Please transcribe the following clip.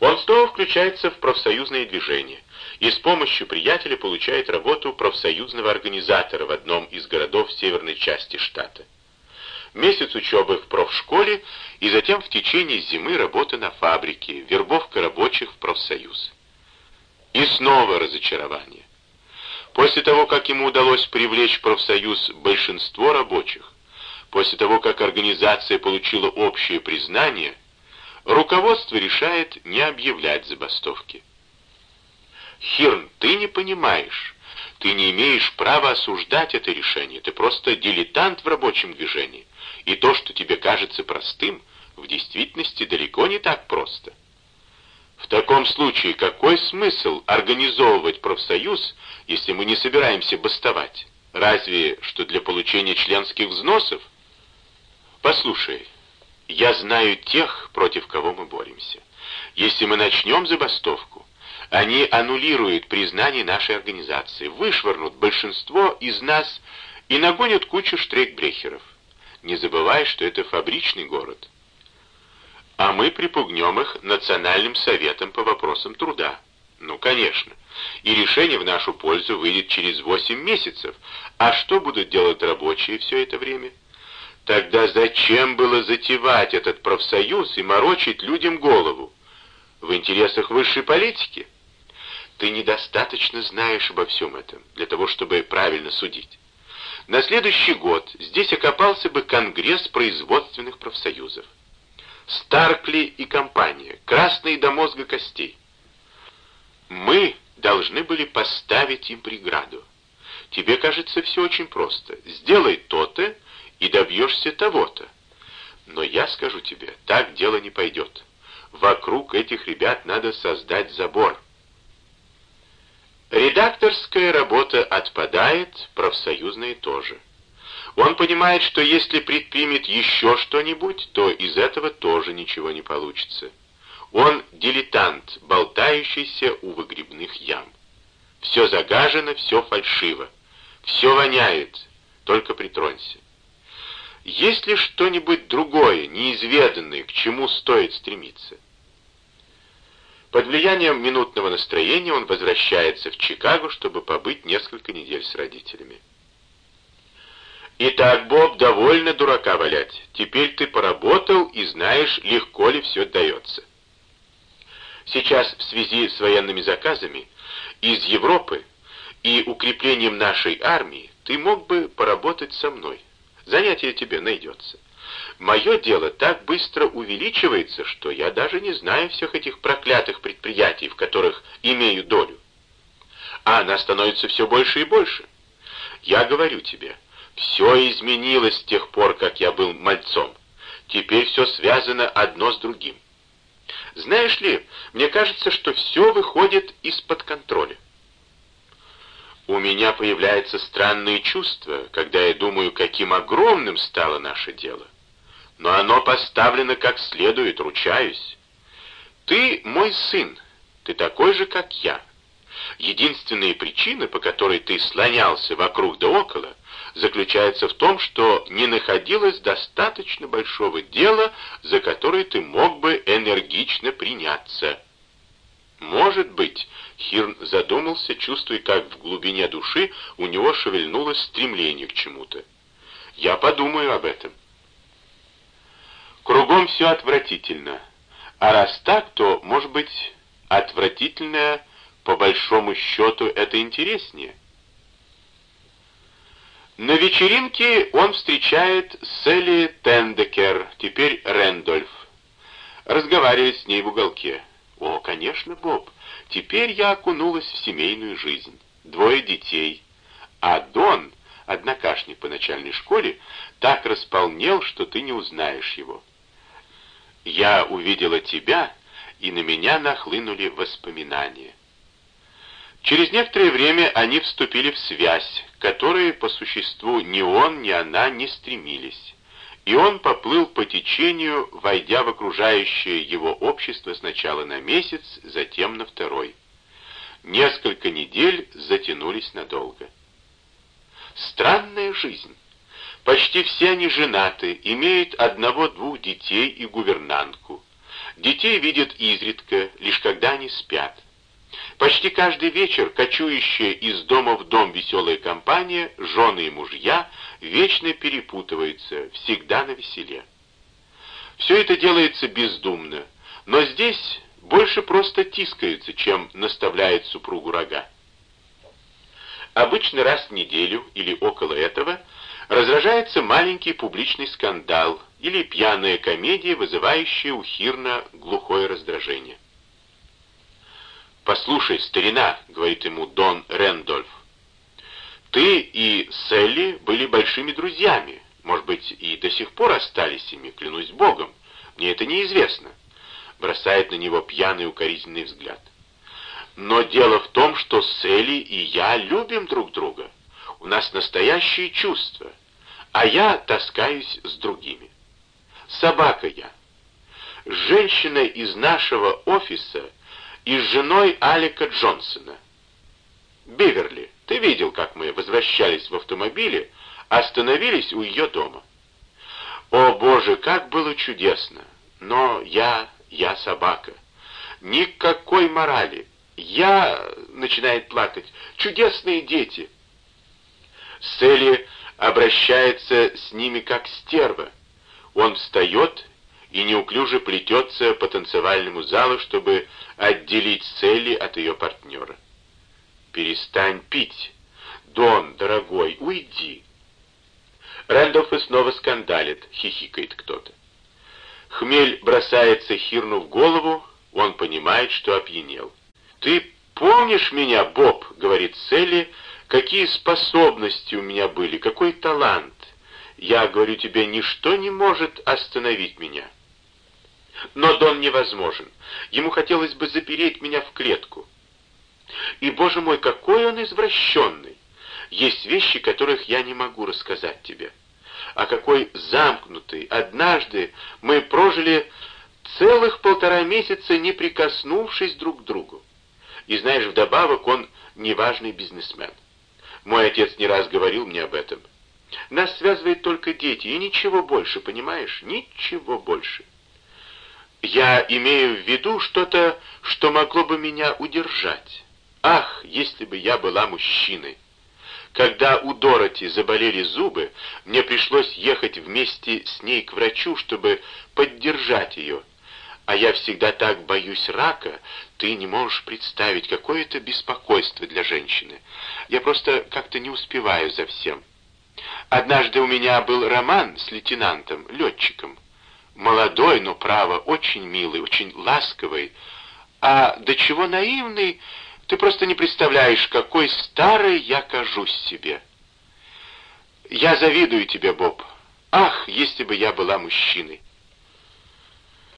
Он снова включается в профсоюзное движение и с помощью приятеля получает работу профсоюзного организатора в одном из городов северной части штата. Месяц учебы в профшколе и затем в течение зимы работа на фабрике, вербовка рабочих в профсоюз. И снова разочарование. После того, как ему удалось привлечь в профсоюз большинство рабочих, после того, как организация получила общее признание, руководство решает не объявлять забастовки. Хирн, ты не понимаешь. Ты не имеешь права осуждать это решение. Ты просто дилетант в рабочем движении. И то, что тебе кажется простым, в действительности далеко не так просто. В таком случае какой смысл организовывать профсоюз, если мы не собираемся бастовать? Разве что для получения членских взносов? Послушай, я знаю тех, против кого мы боремся. Если мы начнем забастовку, они аннулируют признание нашей организации, вышвырнут большинство из нас и нагонят кучу штрейкбрехеров. Не забывай, что это фабричный город. А мы припугнем их Национальным советом по вопросам труда. Ну, конечно. И решение в нашу пользу выйдет через 8 месяцев. А что будут делать рабочие все это время? Тогда зачем было затевать этот профсоюз и морочить людям голову? В интересах высшей политики? Ты недостаточно знаешь обо всем этом, для того, чтобы правильно судить. На следующий год здесь окопался бы Конгресс производственных профсоюзов. Старкли и компания, красные до мозга костей. Мы должны были поставить им преграду. Тебе кажется все очень просто. Сделай то-то, и добьешься того-то. Но я скажу тебе, так дело не пойдет. Вокруг этих ребят надо создать забор. Редакторская работа отпадает, профсоюзная тоже. Он понимает, что если предпримет еще что-нибудь, то из этого тоже ничего не получится. Он дилетант, болтающийся у выгребных ям. Все загажено, все фальшиво. Все воняет, только притронься. Есть ли что-нибудь другое, неизведанное, к чему стоит стремиться? Под влиянием минутного настроения он возвращается в Чикаго, чтобы побыть несколько недель с родителями. «Итак, Боб, довольно дурака валять. Теперь ты поработал и знаешь, легко ли все дается. Сейчас в связи с военными заказами из Европы и укреплением нашей армии ты мог бы поработать со мной. Занятие тебе найдется. Мое дело так быстро увеличивается, что я даже не знаю всех этих проклятых предприятий, в которых имею долю. А она становится все больше и больше. Я говорю тебе, все изменилось с тех пор, как я был мальцом. Теперь все связано одно с другим. Знаешь ли, мне кажется, что все выходит из-под контроля. У меня появляется странное чувство, когда я думаю, каким огромным стало наше дело но оно поставлено как следует, ручаюсь. Ты мой сын, ты такой же, как я. Единственная причина, по которой ты слонялся вокруг да около, заключается в том, что не находилось достаточно большого дела, за которое ты мог бы энергично приняться. Может быть, Хирн задумался, чувствуя, как в глубине души у него шевельнулось стремление к чему-то. Я подумаю об этом. Кругом все отвратительно. А раз так, то, может быть, отвратительное, по большому счету, это интереснее. На вечеринке он встречает Селли Тендекер, теперь Рэндольф. Разговаривает с ней в уголке. «О, конечно, Боб, теперь я окунулась в семейную жизнь. Двое детей. А Дон, однокашник по начальной школе, так располнел, что ты не узнаешь его». Я увидела тебя, и на меня нахлынули воспоминания. Через некоторое время они вступили в связь, к которой по существу ни он, ни она не стремились. И он поплыл по течению, войдя в окружающее его общество сначала на месяц, затем на второй. Несколько недель затянулись надолго. Странная жизнь. Почти все они женаты, имеют одного-двух детей и гувернантку. Детей видят изредка, лишь когда они спят. Почти каждый вечер кочующая из дома в дом веселая компания, жены и мужья, вечно перепутываются, всегда на веселе. Все это делается бездумно, но здесь больше просто тискается, чем наставляет супругу рога. Обычно раз в неделю или около этого разражается маленький публичный скандал или пьяная комедия, вызывающая у Хирна глухое раздражение. «Послушай, старина», — говорит ему Дон Рэндольф, — «ты и Селли были большими друзьями, может быть, и до сих пор остались ими, клянусь Богом. Мне это неизвестно», — бросает на него пьяный укоризненный взгляд. «Но дело в том, что Селли и я любим друг друга. У нас настоящие чувства, а я таскаюсь с другими. Собака я. Женщина из нашего офиса и с женой Алика Джонсона. Биверли, ты видел, как мы возвращались в автомобиле, остановились у ее дома. О, Боже, как было чудесно! Но я, я собака. Никакой морали. Я, начинает плакать, чудесные дети. Селли обращается с ними как стерва. Он встает и неуклюже плетется по танцевальному залу, чтобы отделить Селли от ее партнера. «Перестань пить! Дон, дорогой, уйди!» Рэндolф и снова скандалит, хихикает кто-то. Хмель бросается Хирну в голову, он понимает, что опьянел. «Ты помнишь меня, Боб?» — говорит Селли, — «какие способности у меня были, какой талант! Я говорю тебе, ничто не может остановить меня». Но Дон невозможен. Ему хотелось бы запереть меня в клетку. И, боже мой, какой он извращенный! Есть вещи, которых я не могу рассказать тебе. А какой замкнутый! Однажды мы прожили целых полтора месяца, не прикоснувшись друг к другу. И знаешь, вдобавок он неважный бизнесмен. Мой отец не раз говорил мне об этом. Нас связывает только дети, и ничего больше, понимаешь? Ничего больше. Я имею в виду что-то, что могло бы меня удержать. Ах, если бы я была мужчиной! Когда у Дороти заболели зубы, мне пришлось ехать вместе с ней к врачу, чтобы поддержать ее. А я всегда так боюсь рака, ты не можешь представить, какое это беспокойство для женщины. Я просто как-то не успеваю за всем. Однажды у меня был роман с лейтенантом, летчиком. Молодой, но, право, очень милый, очень ласковый. А до чего наивный, ты просто не представляешь, какой старый я кажусь себе. Я завидую тебе, Боб. Ах, если бы я была мужчиной.